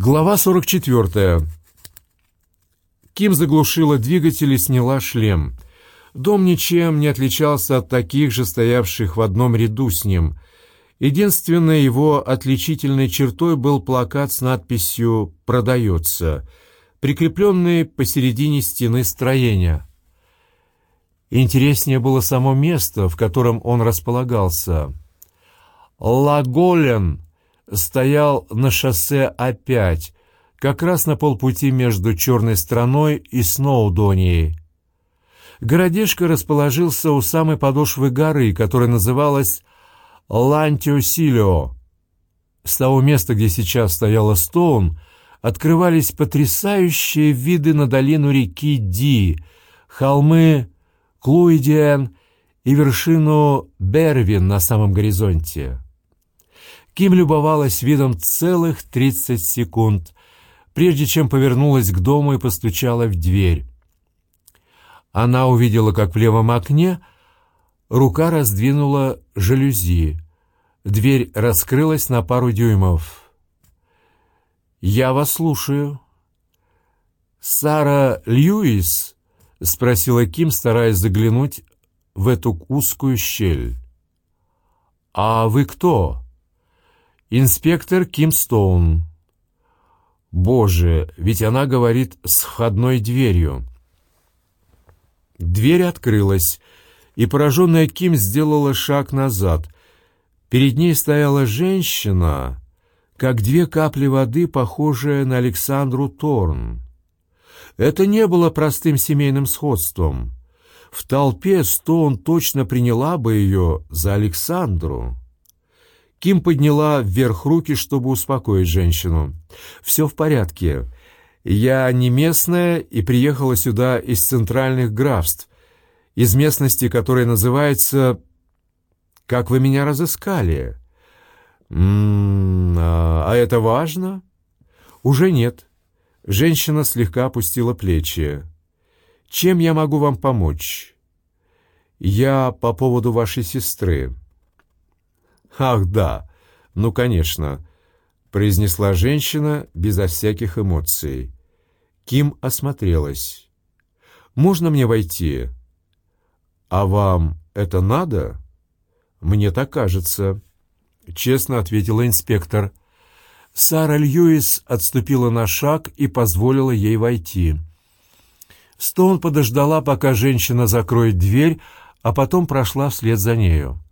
Глава 44. Ким заглушила двигатель и сняла шлем. Дом ничем не отличался от таких же стоявших в одном ряду с ним. Единственной его отличительной чертой был плакат с надписью «Продается», прикрепленный посередине стены строения. Интереснее было само место, в котором он располагался. «Лаголен» стоял на шоссе опять, как раз на полпути между Черной страной и Сноудонией. Городишко расположился у самой подошвы горы, которая называлась Лантиосилио. С того места, где сейчас стояла Стоун, открывались потрясающие виды на долину реки Ди, холмы Клуидиен и вершину Бервин на самом горизонте. Ким любовалась видом целых тридцать секунд, прежде чем повернулась к дому и постучала в дверь. Она увидела, как в левом окне рука раздвинула жалюзи. Дверь раскрылась на пару дюймов. «Я вас слушаю». «Сара Льюис?» — спросила Ким, стараясь заглянуть в эту узкую щель. «А вы кто?» Инспектор Ким Стоун. Боже, ведь она говорит с входной дверью. Дверь открылась, и пораженная Ким сделала шаг назад. Перед ней стояла женщина, как две капли воды, похожая на Александру Торн. Это не было простым семейным сходством. В толпе Стоун точно приняла бы ее за Александру. Ким подняла вверх руки, чтобы успокоить женщину. «Все в порядке. Я не местная и приехала сюда из центральных графств, из местности, которая называется... Как вы меня разыскали?» «М -м, а, а это важно?» «Уже нет». Женщина слегка опустила плечи. «Чем я могу вам помочь?» «Я по поводу вашей сестры». «Ах, да! Ну, конечно!» — произнесла женщина безо всяких эмоций. Ким осмотрелась. «Можно мне войти?» «А вам это надо?» «Мне так кажется», — честно ответила инспектор. Сара Льюис отступила на шаг и позволила ей войти. Стоун подождала, пока женщина закроет дверь, а потом прошла вслед за нею.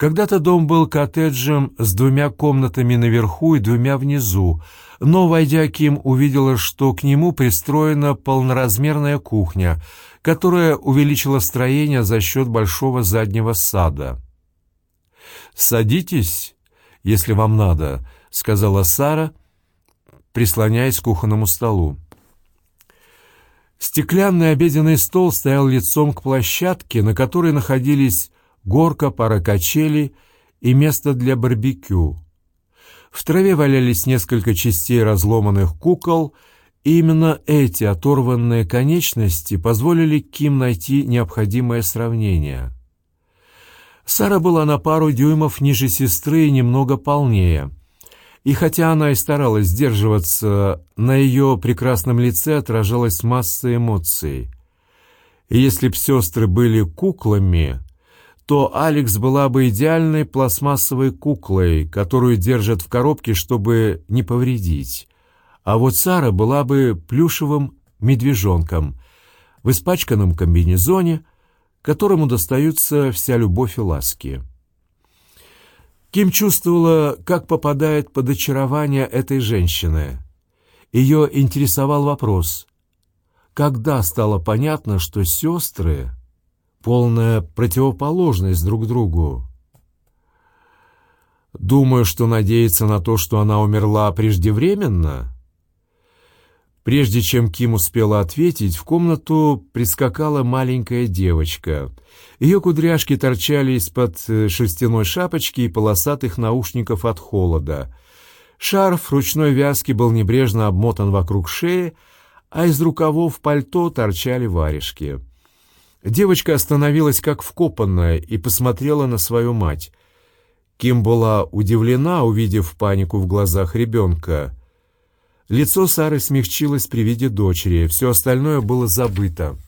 Когда-то дом был коттеджем с двумя комнатами наверху и двумя внизу, но, войдя, Ким увидела, что к нему пристроена полноразмерная кухня, которая увеличила строение за счет большого заднего сада. «Садитесь, если вам надо», — сказала Сара, прислоняясь к кухонному столу. Стеклянный обеденный стол стоял лицом к площадке, на которой находились горка, пара качелей и место для барбекю. В траве валялись несколько частей разломанных кукол, и именно эти оторванные конечности позволили Ким найти необходимое сравнение. Сара была на пару дюймов ниже сестры и немного полнее. И хотя она и старалась сдерживаться, на ее прекрасном лице отражалась масса эмоций. И если б сестры были куклами, то Алекс была бы идеальной пластмассовой куклой, которую держат в коробке, чтобы не повредить. А вот Сара была бы плюшевым медвежонком в испачканном комбинезоне, которому достаются вся любовь и ласки. Ким чувствовала, как попадает под очарование этой женщины. Ее интересовал вопрос, когда стало понятно, что сестры полная противоположность друг другу. Думаю, что надеяться на то, что она умерла преждевременно? Прежде чем Ким успела ответить, в комнату прискакала маленькая девочка. Ее кудряшки торчали из-под э, шерстяной шапочки и полосатых наушников от холода. Шарф ручной вязки был небрежно обмотан вокруг шеи, а из рукавов пальто торчали варежки. Девочка остановилась как вкопанная и посмотрела на свою мать. Ким была удивлена, увидев панику в глазах ребенка. Лицо Сары смягчилось при виде дочери, все остальное было забыто.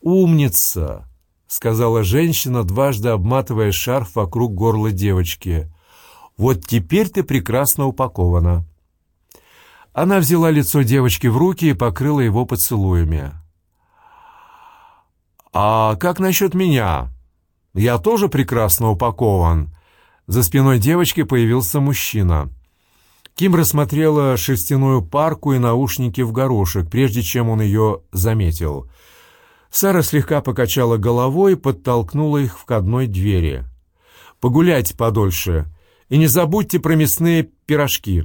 «Умница!» — сказала женщина, дважды обматывая шарф вокруг горла девочки. «Вот теперь ты прекрасно упакована». Она взяла лицо девочки в руки и покрыла его поцелуями. «А как насчет меня? Я тоже прекрасно упакован». За спиной девочки появился мужчина. Ким рассмотрела шерстяную парку и наушники в горошек, прежде чем он ее заметил. Сара слегка покачала головой и подтолкнула их в входной двери. «Погуляйте подольше и не забудьте про мясные пирожки».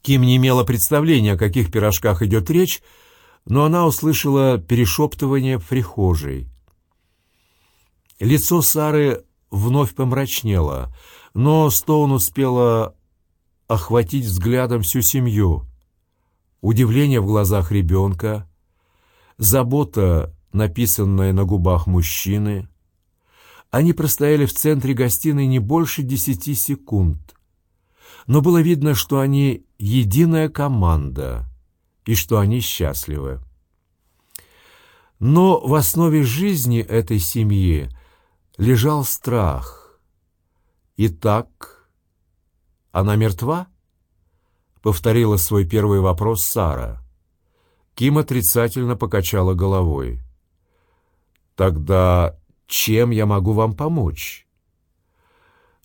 Ким не имела представления, о каких пирожках идет речь, но она услышала перешептывание в прихожей. Лицо Сары вновь помрачнело, но Стоун успела охватить взглядом всю семью. Удивление в глазах ребенка, забота, написанная на губах мужчины. Они простояли в центре гостиной не больше десяти секунд но было видно, что они единая команда и что они счастливы. Но в основе жизни этой семьи лежал страх. «Итак, она мертва?» — повторила свой первый вопрос Сара. Ким отрицательно покачала головой. «Тогда чем я могу вам помочь?»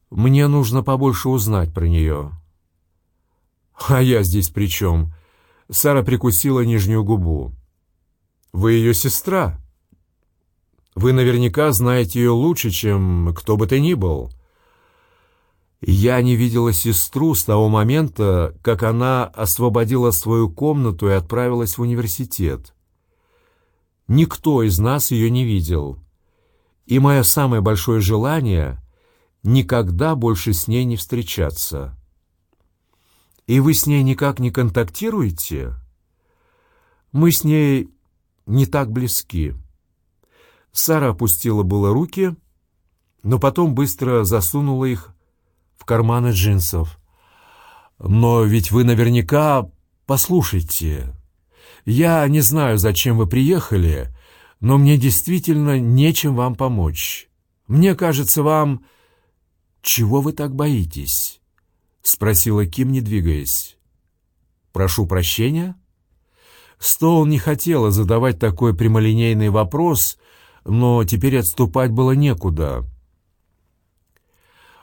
Мне нужно побольше узнать про нее». «А я здесь при чем?» Сара прикусила нижнюю губу. «Вы ее сестра. Вы наверняка знаете ее лучше, чем кто бы то ни был». Я не видела сестру с того момента, как она освободила свою комнату и отправилась в университет. Никто из нас ее не видел. И мое самое большое желание никогда больше с ней не встречаться. И вы с ней никак не контактируете? Мы с ней не так близки. Сара опустила было руки, но потом быстро засунула их в карманы джинсов. «Но ведь вы наверняка... Послушайте, я не знаю, зачем вы приехали, но мне действительно нечем вам помочь. Мне кажется, вам «Чего вы так боитесь?» — спросила Ким, не двигаясь. «Прошу прощения?» Стоун не хотела задавать такой прямолинейный вопрос, но теперь отступать было некуда.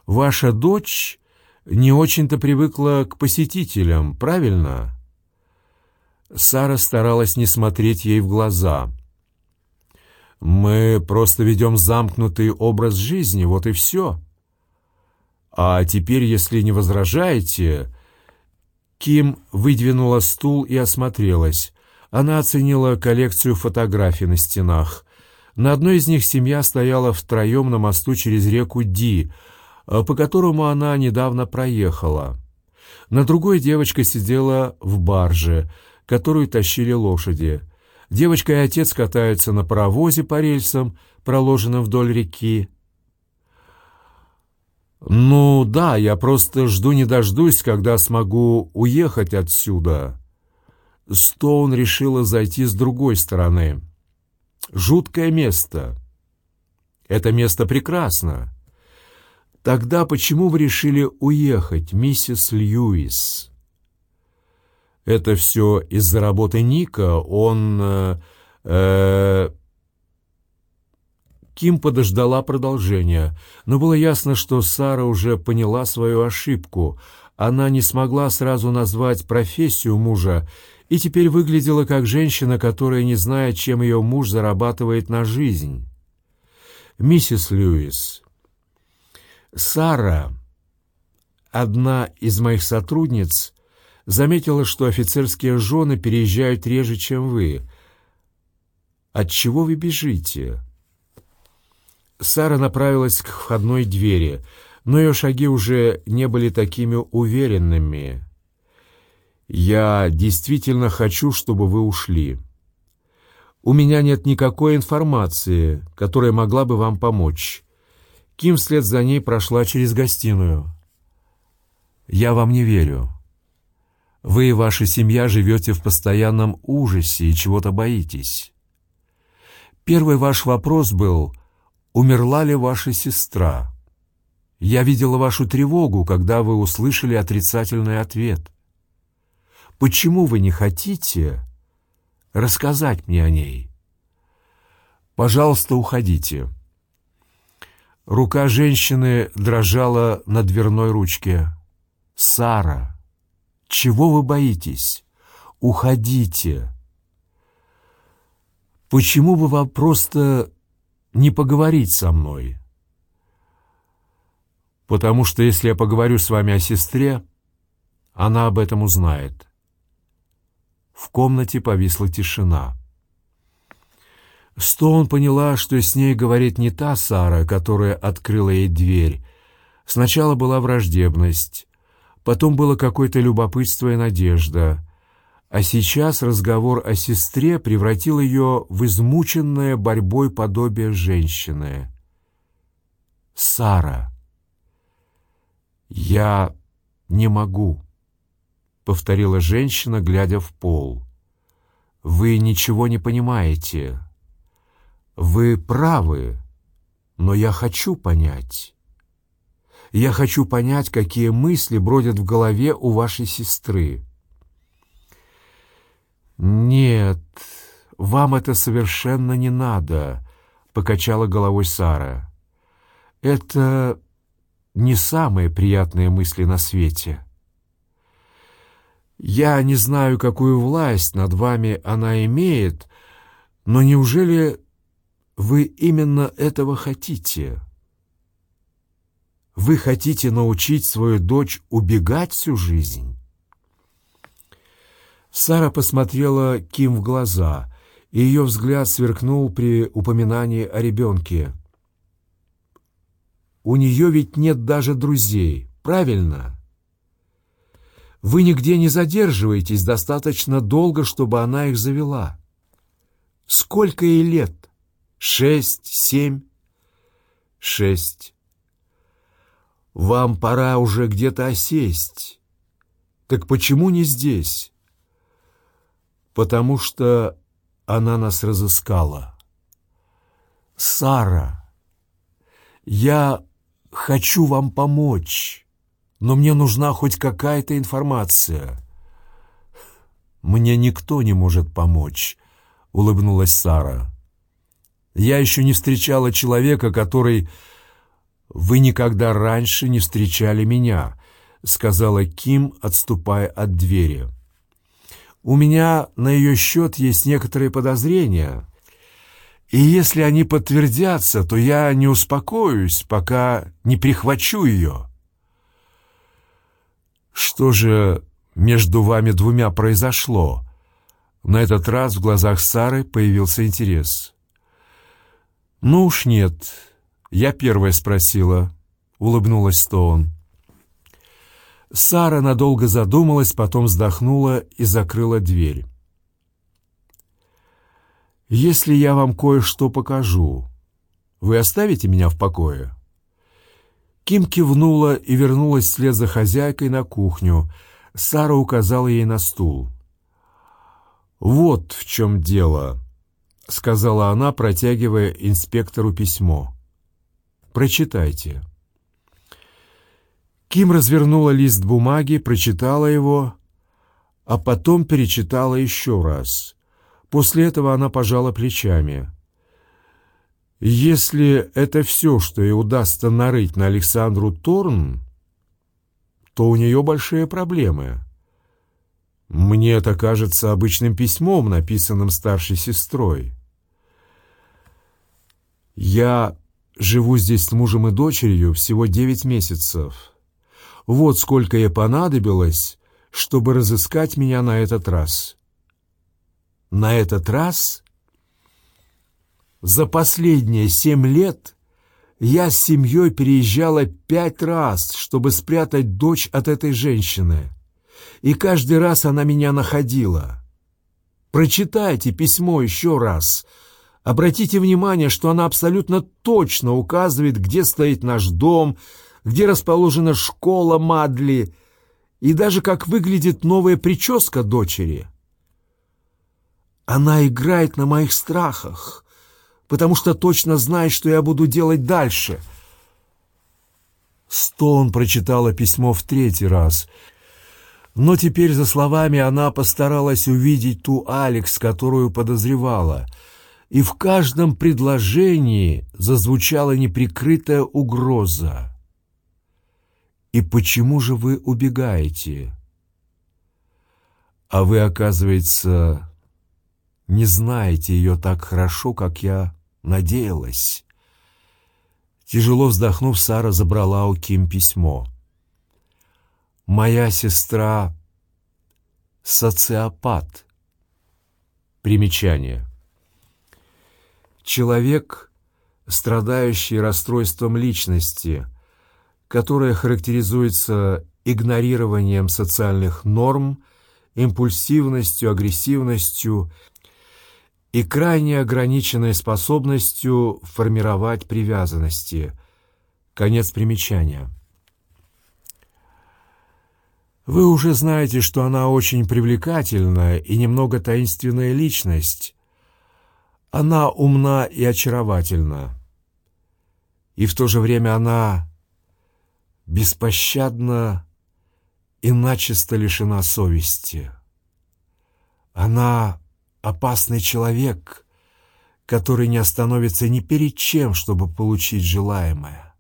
«Ваша дочь не очень-то привыкла к посетителям, правильно?» Сара старалась не смотреть ей в глаза. «Мы просто ведем замкнутый образ жизни, вот и все». «А теперь, если не возражаете...» Ким выдвинула стул и осмотрелась. Она оценила коллекцию фотографий на стенах. На одной из них семья стояла втроем на мосту через реку Ди, по которому она недавно проехала. На другой девочка сидела в барже, которую тащили лошади. Девочка и отец катаются на паровозе по рельсам, проложенным вдоль реки. «Ну да, я просто жду не дождусь, когда смогу уехать отсюда». Стоун решила зайти с другой стороны. «Жуткое место. Это место прекрасно. Тогда почему вы решили уехать, миссис Льюис?» «Это все из-за работы Ника. Он...» э, э Ким подождала продолжения, но было ясно, что Сара уже поняла свою ошибку. Она не смогла сразу назвать профессию мужа и теперь выглядела как женщина, которая не знает, чем ее муж зарабатывает на жизнь. «Миссис Льюис, Сара, одна из моих сотрудниц, заметила, что офицерские жены переезжают реже, чем вы. От чего вы бежите?» Сара направилась к входной двери, но ее шаги уже не были такими уверенными. «Я действительно хочу, чтобы вы ушли. У меня нет никакой информации, которая могла бы вам помочь». Ким вслед за ней прошла через гостиную. «Я вам не верю. Вы и ваша семья живете в постоянном ужасе и чего-то боитесь. Первый ваш вопрос был, умерла ли ваша сестра? Я видела вашу тревогу, когда вы услышали отрицательный ответ. Почему вы не хотите рассказать мне о ней? Пожалуйста, уходите. Рука женщины дрожала на дверной ручке. «Сара, чего вы боитесь? Уходите!» «Почему бы вам просто не поговорить со мной?» «Потому что если я поговорю с вами о сестре, она об этом узнает». В комнате повисла тишина. Стоун поняла, что с ней говорит не та Сара, которая открыла ей дверь. Сначала была враждебность, потом было какое-то любопытство и надежда, а сейчас разговор о сестре превратил ее в измученное борьбой подобие женщины. «Сара, я не могу», — повторила женщина, глядя в пол. «Вы ничего не понимаете». Вы правы, но я хочу понять. Я хочу понять, какие мысли бродят в голове у вашей сестры. Нет, вам это совершенно не надо, покачала головой Сара. Это не самые приятные мысли на свете. Я не знаю, какую власть над вами она имеет, но неужели вы именно этого хотите. Вы хотите научить свою дочь убегать всю жизнь? Сара посмотрела Ким в глаза, и ее взгляд сверкнул при упоминании о ребенке. «У нее ведь нет даже друзей, правильно?» Вы нигде не задерживаетесь достаточно долго, чтобы она их завела. Сколько ей лет? Шесть, семь, шесть. Вам пора уже где-то осесть. Так почему не здесь? Потому что она нас разыскала. Сара, я хочу вам помочь, но мне нужна хоть какая-то информация. Мне никто не может помочь, улыбнулась Сара. Я еще не встречала человека, который... «Вы никогда раньше не встречали меня», — сказала Ким, отступая от двери. «У меня на ее счет есть некоторые подозрения, и если они подтвердятся, то я не успокоюсь, пока не прихвачу ее». «Что же между вами двумя произошло?» На этот раз в глазах Сары появился интерес. «Ну уж нет, я первая спросила», — улыбнулась Стоун. Сара надолго задумалась, потом вздохнула и закрыла дверь. «Если я вам кое-что покажу, вы оставите меня в покое?» Ким кивнула и вернулась вслед за хозяйкой на кухню. Сара указала ей на стул. «Вот в чем дело», — сказала она, протягивая инспектору письмо. «Прочитайте». Ким развернула лист бумаги, прочитала его, а потом перечитала еще раз. После этого она пожала плечами. «Если это все, что ей удастся нарыть на Александру Торн, то у нее большие проблемы». Мне это кажется обычным письмом, написанным старшей сестрой. Я живу здесь с мужем и дочерью всего девять месяцев. Вот сколько ей понадобилось, чтобы разыскать меня на этот раз. На этот раз? За последние семь лет я с семьей переезжала пять раз, чтобы спрятать дочь от этой женщины и каждый раз она меня находила. Прочитайте письмо еще раз. Обратите внимание, что она абсолютно точно указывает, где стоит наш дом, где расположена школа Мадли, и даже как выглядит новая прическа дочери. Она играет на моих страхах, потому что точно знает, что я буду делать дальше. Стоун прочитала письмо в третий раз, но теперь, за словами, она постаралась увидеть ту Алекс, которую подозревала, и в каждом предложении зазвучала неприкрытая угроза. «И почему же вы убегаете?» «А вы, оказывается, не знаете ее так хорошо, как я надеялась». Тяжело вздохнув, Сара забрала у Ким письмо. «Моя сестра — социопат». Примечание. Человек, страдающий расстройством личности, которое характеризуется игнорированием социальных норм, импульсивностью, агрессивностью и крайне ограниченной способностью формировать привязанности. Конец примечания. Вы уже знаете, что она очень привлекательная и немного таинственная личность. Она умна и очаровательна. И в то же время она беспощадна и начисто лишена совести. Она опасный человек, который не остановится ни перед чем, чтобы получить желаемое.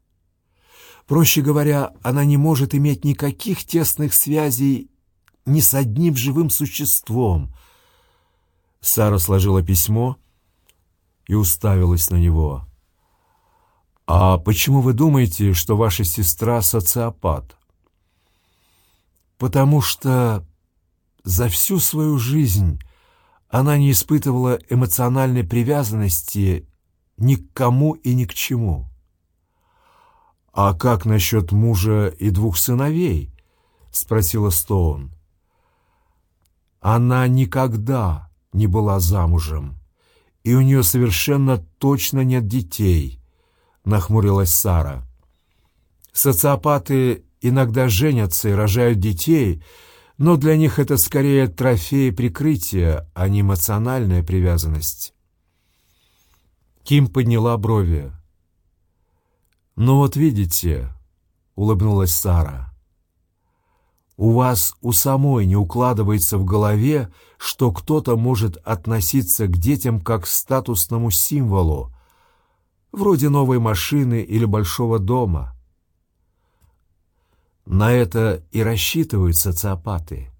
Проще говоря, она не может иметь никаких тесных связей ни с одним живым существом. Сара сложила письмо и уставилась на него. «А почему вы думаете, что ваша сестра социопат?» «Потому что за всю свою жизнь она не испытывала эмоциональной привязанности ни к кому и ни к чему. «А как насчет мужа и двух сыновей?» — спросила Стоун. «Она никогда не была замужем, и у нее совершенно точно нет детей», — нахмурилась Сара. «Социопаты иногда женятся и рожают детей, — но для них это скорее трофей прикрытия, а не эмоциональная привязанность. Ким подняла брови. «Ну вот видите», — улыбнулась Сара, — «у вас у самой не укладывается в голове, что кто-то может относиться к детям как к статусному символу, вроде новой машины или большого дома». На это и рассчитывают социопаты.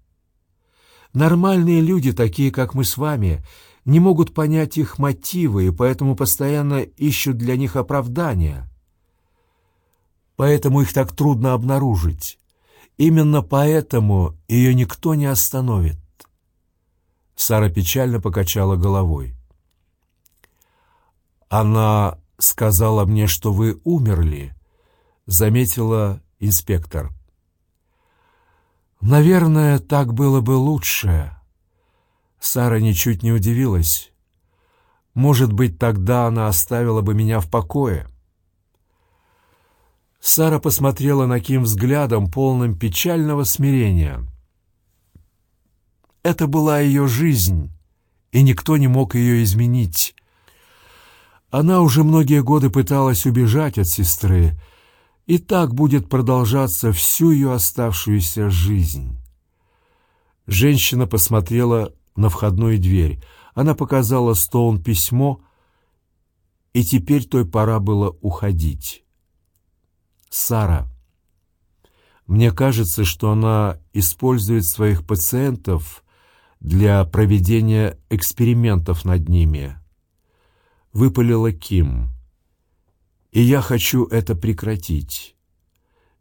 Нормальные люди, такие как мы с вами, не могут понять их мотивы и поэтому постоянно ищут для них оправдания. Поэтому их так трудно обнаружить. Именно поэтому ее никто не остановит. Сара печально покачала головой. «Она сказала мне, что вы умерли», — заметила инспектор. Наверное, так было бы лучше. Сара ничуть не удивилась. Может быть, тогда она оставила бы меня в покое. Сара посмотрела на Ким взглядом, полным печального смирения. Это была ее жизнь, и никто не мог ее изменить. Она уже многие годы пыталась убежать от сестры, и так будет продолжаться всю ее оставшуюся жизнь. Женщина посмотрела на входную дверь. Она показала Стоун письмо, и теперь той пора было уходить. «Сара, мне кажется, что она использует своих пациентов для проведения экспериментов над ними», — выпалила Ким. И я хочу это прекратить.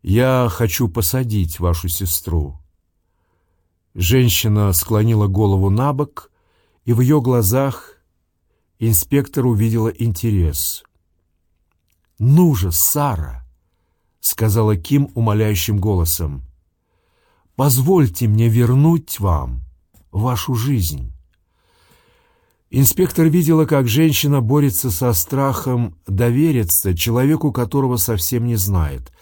Я хочу посадить вашу сестру». Женщина склонила голову на бок, и в ее глазах инспектор увидела интерес. «Ну же, Сара!» — сказала Ким умоляющим голосом. «Позвольте мне вернуть вам вашу жизнь». Инспектор видела, как женщина борется со страхом довериться человеку, которого совсем не знает.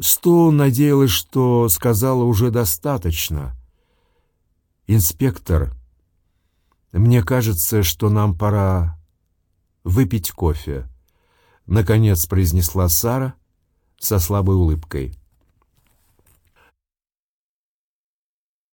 Стоун надеялась, что сказала уже достаточно. «Инспектор, мне кажется, что нам пора выпить кофе», — наконец произнесла Сара со слабой улыбкой.